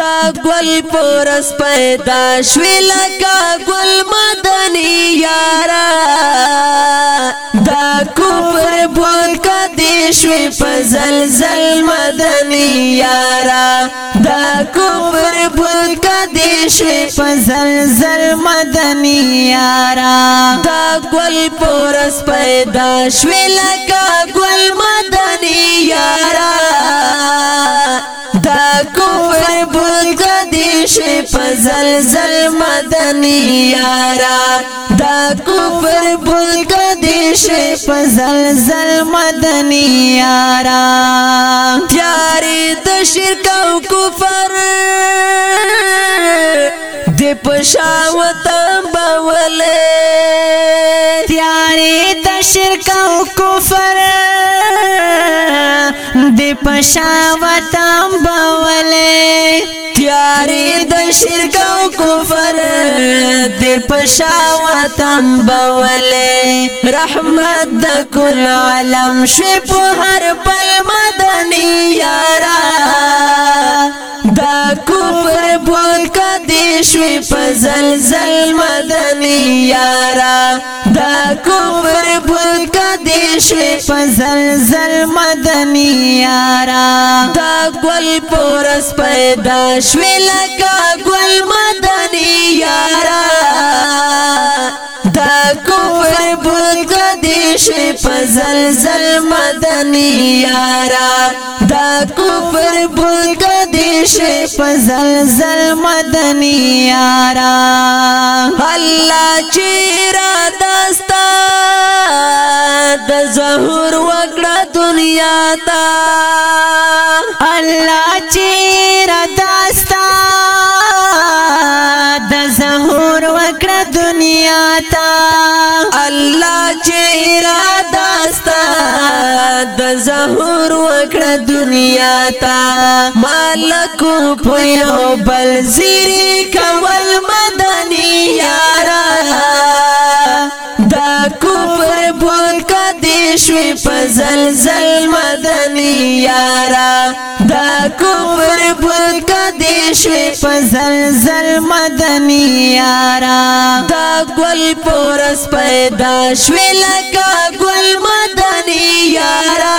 دا گل پرس پیدا شوی لکا گل مدنی یارا دا کفر بوکا دیشوی پزلزل مدنی یارا دا کفر بوکا دیشوی پزلزل مدنی یارا دا گل پرس پیدا شوی لکا گل مدنی یارا دا کفر بلبل کدیش په زلزل مدنی یارا دا کفر بل کدیش په زلزل مدنی یارا تیاری د شرک او کفر د پښاوت بولې تیاری د شرک او کفر دی پشاوتم بولې تیارې د شرک او کفر دی پشاوتم بولې رحمت د کل عالم شي په هر پل مدني یارا دا کفر بول کدي شي په زلزل مدني یارا دا کفر بول شوی په زلزل مدنی یارا دا گل پورس پیدا شوی لکا گل مدنی یارا دا کفر بلک دیش په زلزل مدنی یارا دا کفر بلک دیش په زلزل مدنی یارا الله چیرا دستا ظهور وکړه دنیا تا الله چې را داستا د ظهور وکړه دنیا تا الله چې را داستا د ظهور وکړه دنیا تا مالک په یو بل زیری کول مدني یارا دا کوفر بول کړه شوی په زلزل مدنی یارا دا کفر پلک دی شوی په زلزل مدنی یارا دا گل پورس پیدا شوی لکا گل مدنی یارا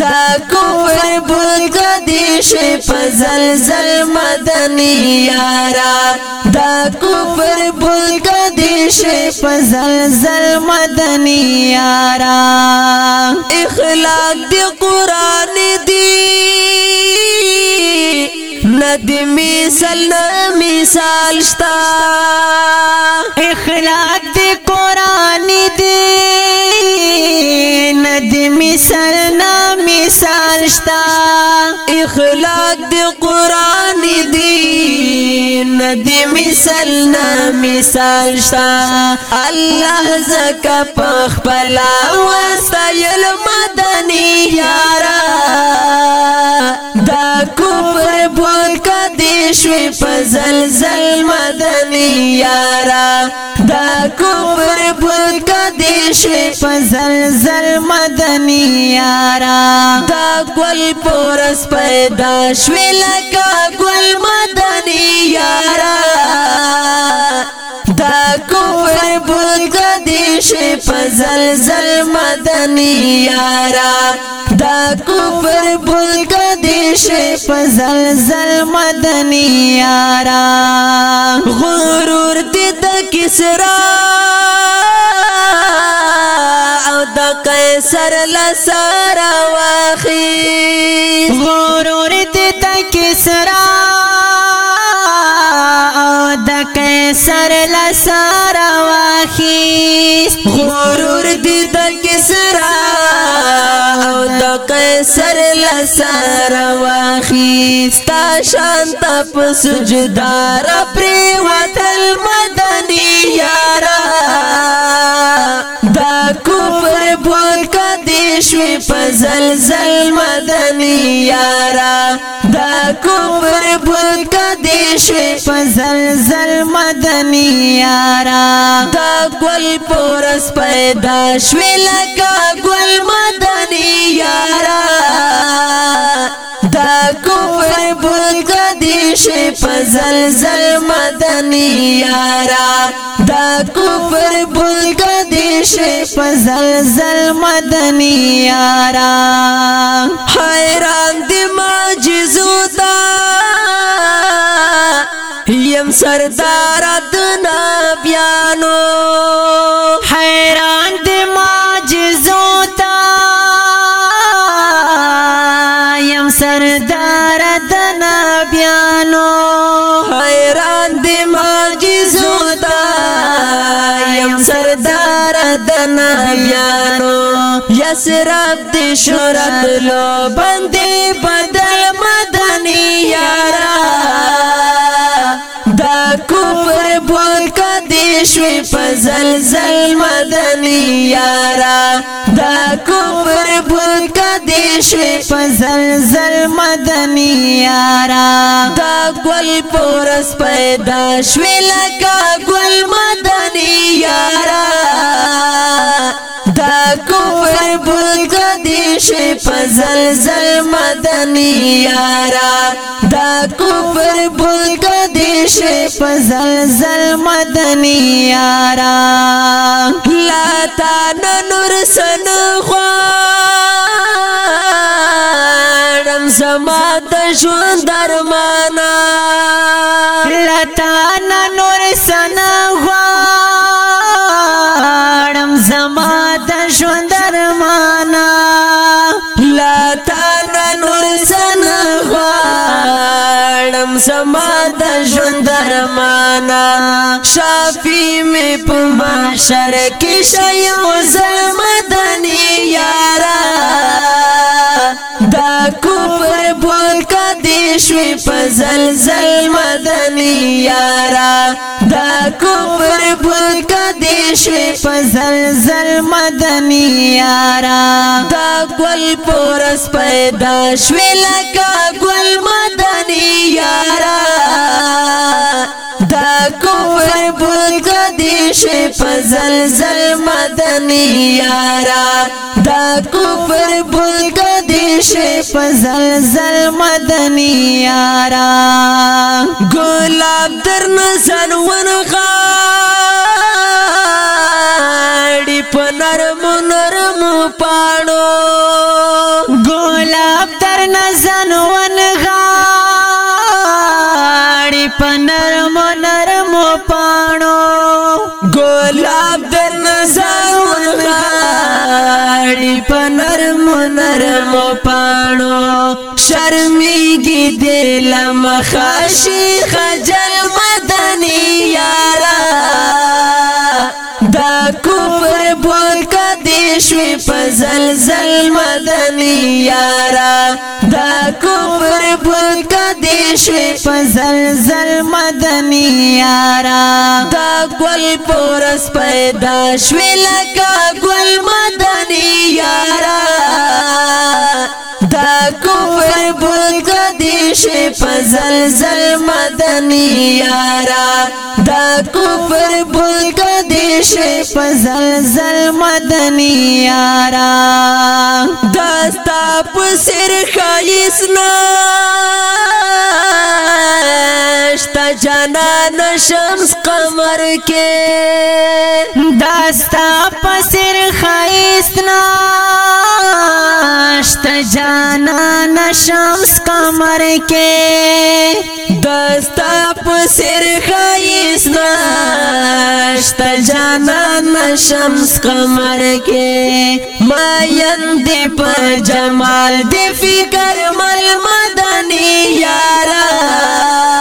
دا کفر بلگدیش پزلزل مدنی یارا دا کفر بلگدیش پزلزل مدنی یارا اخلاق دی قرآن دی ندی میسل نمیسال شتا اخلاق دی قرآن نشتا اخلاق دی قرآن دی ندی مثل نا مثال شتا اللہ زکا پخ پلا وسیل مدنی یارا دا کفر بلکا دیشوی پزلزل مدنی یارا دا کفر بلکا شوی په زر زر مدنی یارا دا گل پورس پیدا شوی لکا گل مدنی یارا دا کفر بود گدی شوی په زر زر مدنی یارا دا کفر بود گدی شوی په زر زر مدنی یارا غرور دی دا کسرا سر لسارا واخیست غرور دیتا کسرا او دا کسر لسارا واخیست غرور دیتا کسرا او دا کسر لسارا واخیست تا شانتا پس جدارا پریوات المدنی یارا دا کفر بود شوی په زلزل مدنی یارا دا کفر بلک دی شوی په زلزل مدنی یارا دا گل پورس پیدا شوی لکا گل مدنی یارا کفر بوت کدیش په زلزل مدنی یارا دا کفر بوت کدیش په زلزل مدنی یارا حیران دی معجزو دا یم سردار د نبیانو حیران لار د نبیانو یا سراب دې شورت لو بندي بدل مدني یارا شوی په زلزل مدنی یارا دا کفر بلکا دی شوی په زلزل مدنی یارا دا گل پورس پیدا شوی لکا گل مدنی یارا دا کفر بلکا دی شوی په زلزل مدنی یارا دا کفر بلگدش پزلزل مدنی یارا لا تا نور سن خوارم زما د ژوند درمانا لا تا نور سن خوارم مې مې په محشر کې شایو زمدني یارا دا کفر بول کدي شوي په زلزل مدني یارا دا کفر بول کدي شوي په زلزل مدني یارا دا ګل پورس پیدا شوي لکه ګل مدني یارا دا کفر بول شي په زلزل مدني یارا دا کفر بلګ دی شي په زلزل مدني یارا ګلاب در نظر ونغا ډی په نرم نرم پاڼ نرمو پانو شرمیږي دل مخاشي خجل مدني یارا دا کفر بول کدي شوي په زلزل مدني یارا دا کفر بول کدي شوي په زلزل مدني یارا دا ګل پورس پیدا شوي لکه ګل مدني یارا بت کدیش په زلزل مدنی یارا دا کفر بت کدیش په زلزل مدنی یارا دستا په سر خایس نشتا جانان شمس قمر کې دستا په سر خایس نشتا میاشت جانا نشمس قمر کې دستا په سر خیس ناشت جانا نشمس قمر کې ما یند پر جمال دی فکر مل مدنی یارا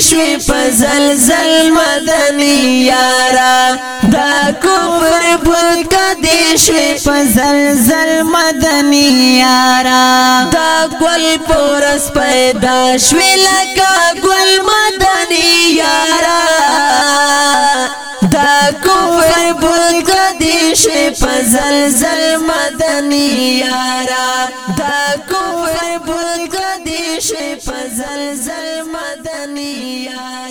شوی په زلزل مدنی یارا دا کفر بلک دی شوی په زلزل مدنی یارا دا گل پورس پیدا شوی لکا گل مدنی یارا کفر بوت دیش په زلزل مدنی یارا دا کفر بوت دیش په زلزل مدنی یارا